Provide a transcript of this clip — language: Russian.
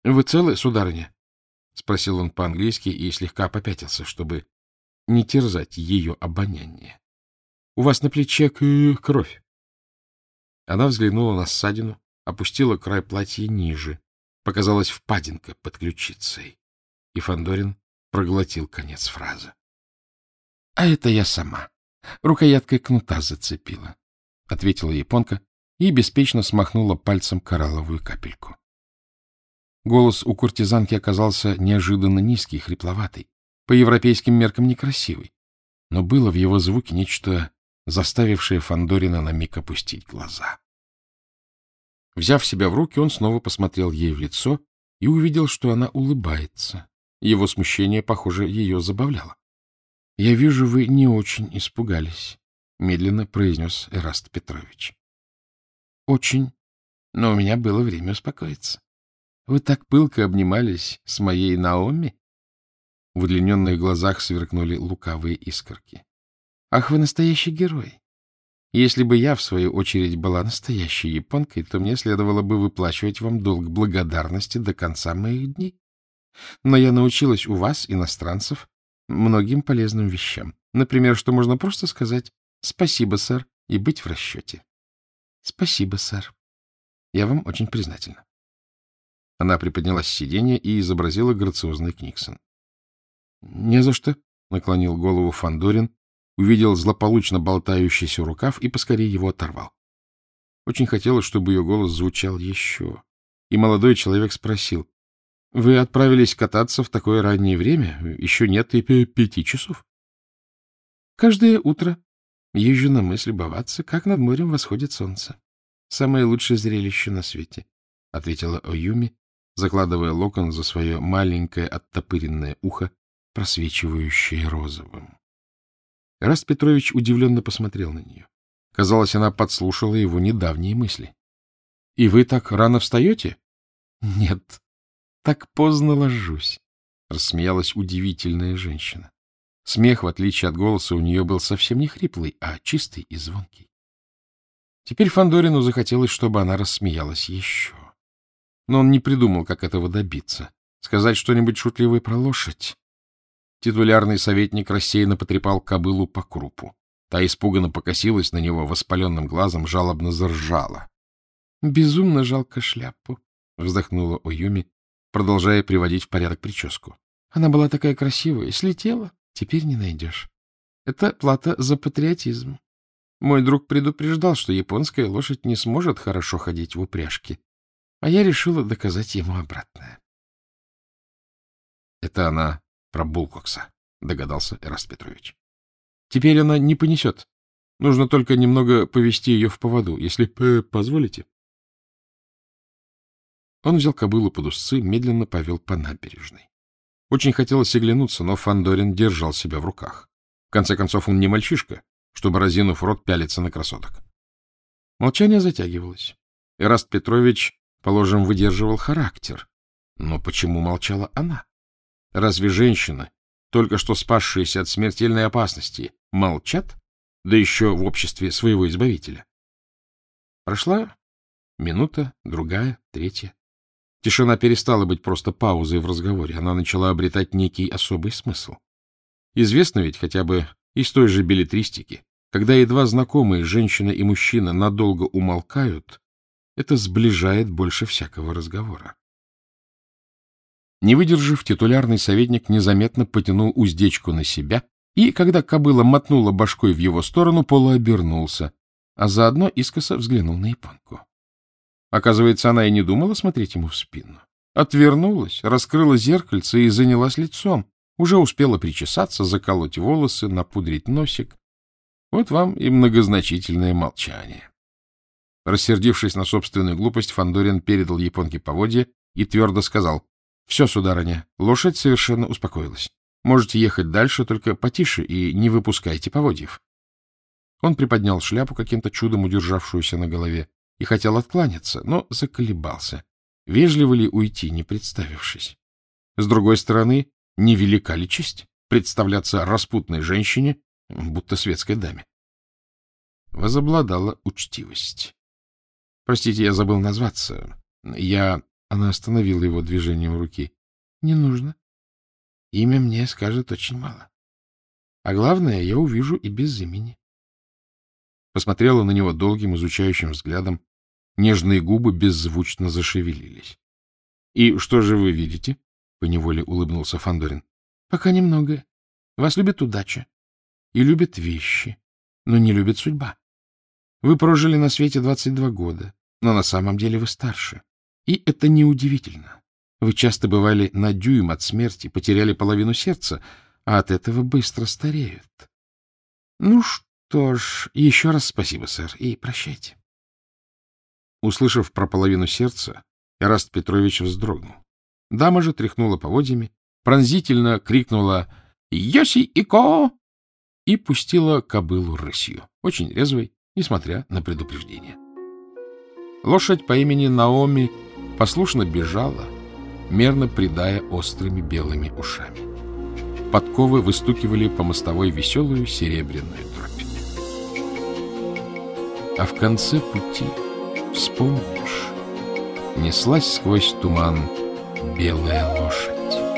— Вы целы, сударыня? — спросил он по-английски и слегка попятился, чтобы не терзать ее обоняние. — У вас на плече кровь. Она взглянула на ссадину, опустила край платья ниже. Показалась впадинка под ключицей. И Фандорин проглотил конец фразы. — А это я сама. Рукояткой кнута зацепила, — ответила японка и беспечно смахнула пальцем коралловую капельку. Голос у куртизанки оказался неожиданно низкий, хрипловатый, по европейским меркам некрасивый, но было в его звуке нечто, заставившее Фандорина на миг опустить глаза. Взяв себя в руки, он снова посмотрел ей в лицо и увидел, что она улыбается. Его смущение, похоже, ее забавляло. — Я вижу, вы не очень испугались, — медленно произнес Эраст Петрович. — Очень. Но у меня было время успокоиться. Вы так пылко обнимались с моей Наоми? В удлиненных глазах сверкнули лукавые искорки. Ах, вы настоящий герой! Если бы я, в свою очередь, была настоящей японкой, то мне следовало бы выплачивать вам долг благодарности до конца моих дней. Но я научилась у вас, иностранцев, многим полезным вещам. Например, что можно просто сказать «Спасибо, сэр», и быть в расчете. Спасибо, сэр. Я вам очень признательна. Она приподнялась с сиденья и изобразила грациозный Книксон. — Не за что, — наклонил голову Фандорин, увидел злополучно болтающийся рукав и поскорее его оторвал. Очень хотелось, чтобы ее голос звучал еще. И молодой человек спросил, — Вы отправились кататься в такое раннее время? Еще нет и пяти часов. — Каждое утро езжу на мысль любоваться, как над морем восходит солнце. Самое лучшее зрелище на свете, — ответила Оюми, закладывая локон за свое маленькое оттопыренное ухо, просвечивающее розовым. Раст Петрович удивленно посмотрел на нее. Казалось, она подслушала его недавние мысли. — И вы так рано встаете? — Нет, так поздно ложусь, — рассмеялась удивительная женщина. Смех, в отличие от голоса, у нее был совсем не хриплый, а чистый и звонкий. Теперь Фандорину захотелось, чтобы она рассмеялась еще но он не придумал, как этого добиться. Сказать что-нибудь шутливое про лошадь? Титулярный советник рассеянно потрепал кобылу по крупу. Та испуганно покосилась на него воспаленным глазом, жалобно заржала. — Безумно жалко шляпу, — вздохнула Уюми, продолжая приводить в порядок прическу. Она была такая красивая, слетела, теперь не найдешь. Это плата за патриотизм. Мой друг предупреждал, что японская лошадь не сможет хорошо ходить в упряжке, а я решила доказать ему обратное. — Это она про Булкокса, — догадался Эраст Петрович. — Теперь она не понесет. Нужно только немного повести ее в поводу, если позволите. Он взял кобылу под узцы, медленно повел по набережной. Очень хотелось оглянуться, но Фандорин держал себя в руках. В конце концов, он не мальчишка, чтобы, разинув рот, пялиться на красоток. Молчание затягивалось. Эраст Петрович Положим, выдерживал характер. Но почему молчала она? Разве женщины, только что спасшиеся от смертельной опасности, молчат? Да еще в обществе своего избавителя. Прошла минута, другая, третья. Тишина перестала быть просто паузой в разговоре. Она начала обретать некий особый смысл. Известно ведь хотя бы из той же билетристики, когда едва знакомые женщина и мужчина надолго умолкают, это сближает больше всякого разговора. Не выдержав, титулярный советник незаметно потянул уздечку на себя, и, когда кобыла мотнула башкой в его сторону, полуобернулся, а заодно искоса взглянул на японку. Оказывается, она и не думала смотреть ему в спину. Отвернулась, раскрыла зеркальце и занялась лицом. Уже успела причесаться, заколоть волосы, напудрить носик. Вот вам и многозначительное молчание. Рассердившись на собственную глупость, Фандорин передал японке поводья и твердо сказал, — Все, сударыня, лошадь совершенно успокоилась. Можете ехать дальше, только потише и не выпускайте поводьев. Он приподнял шляпу, каким-то чудом удержавшуюся на голове, и хотел откланяться, но заколебался. Вежливо ли уйти, не представившись? С другой стороны, невелика ли честь представляться распутной женщине, будто светской даме? Возобладала учтивость. Простите, я забыл назваться. Я Она остановила его движением руки. — Не нужно. Имя мне скажет очень мало. А главное, я увижу и без имени. Посмотрела на него долгим, изучающим взглядом. Нежные губы беззвучно зашевелились. — И что же вы видите? — поневоле улыбнулся Фандорин. Пока немного. Вас любит удача и любят вещи, но не любит судьба. Вы прожили на свете 22 года, но на самом деле вы старше. И это неудивительно. Вы часто бывали на дюйм от смерти, потеряли половину сердца, а от этого быстро стареют. Ну что ж, еще раз спасибо, сэр, и прощайте. Услышав про половину сердца, Эраст Петрович вздрогнул. Дама же тряхнула поводьями, пронзительно крикнула «Йоси и Ко!» и пустила кобылу рысью, очень резвой, несмотря на предупреждение. Лошадь по имени Наоми послушно бежала, мерно придая острыми белыми ушами. Подковы выстукивали по мостовой веселую серебряную дробь. А в конце пути, вспомнишь, неслась сквозь туман белая лошадь.